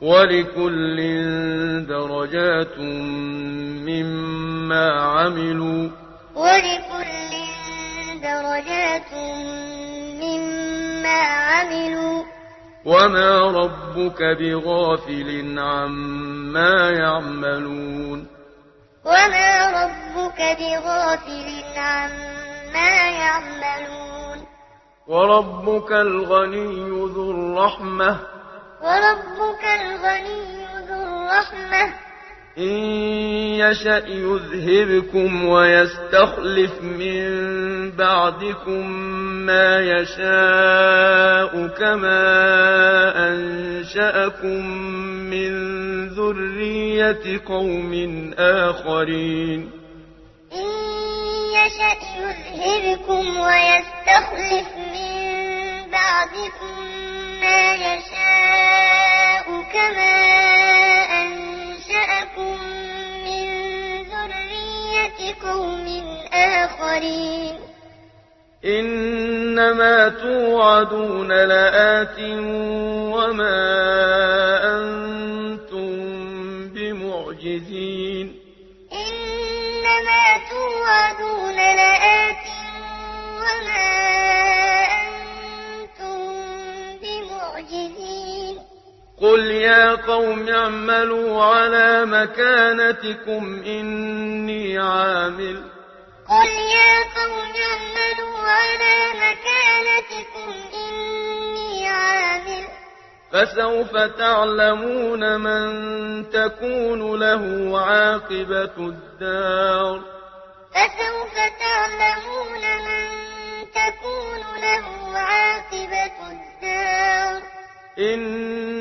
ولكل درجات مما عملوا ولكل درجات مما عملوا وما ربك بغافل عما يعملون وما ربك بغافل عما يعملون وربك الغني ذو الرحمه وربك الغني ذو الرحمة. إن يشأ يذهبكم ويستخلف من بعدكم ما يشاء كما أنشأكم من ذرية قوم آخرين. إن يشأ يذهبكم ويستخلف من بعدكم ما يشاء قوم آخرين. إنما توعدون لآت وما أنتم بمعجزين. إنما توعدون لآت وما أنتم بمعجزين. قل يا قوم اعملوا على مكانتكم إني عامل قل يا قوم اعملوا على مكانتكم إني عامل فسوف تعلمون من تكون له عاقبة الدار فسوف تعلمون من تكون له عاقبة الدار إن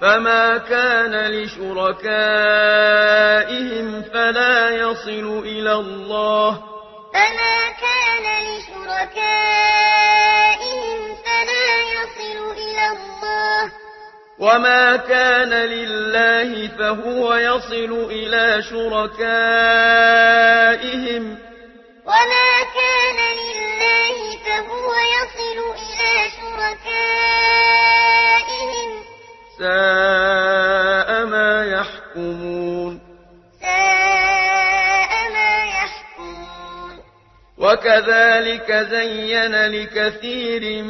فما كان لشركائهم فلا يصل إلى الله فما كان لشركائهم فلا يصل إلى الله وما كان لله فهو يصل إلى شركائهم وما كان لله فهو يصل إلى شركائهم وكذلك زين لكثير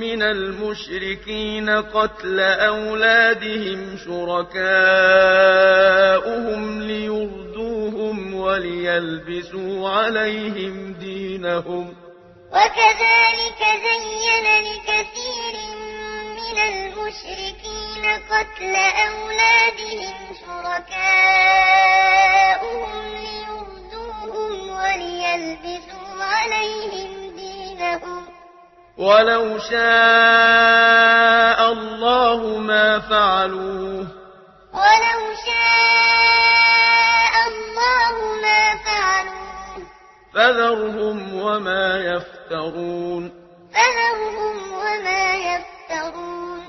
من المشركين قتل أولادهم شركاؤهم ليردوهم وليلبسوا عليهم دينهم وكذلك زين لكثير من المشركين قتل أولادهم شركاؤهم ليردوهم وليلبسوا عليهم دينهم. ولو شاء الله ما فعلوا ولو شاء الله ما فعلوا فذرهم وما يفترون. فذرهم وما يفترون.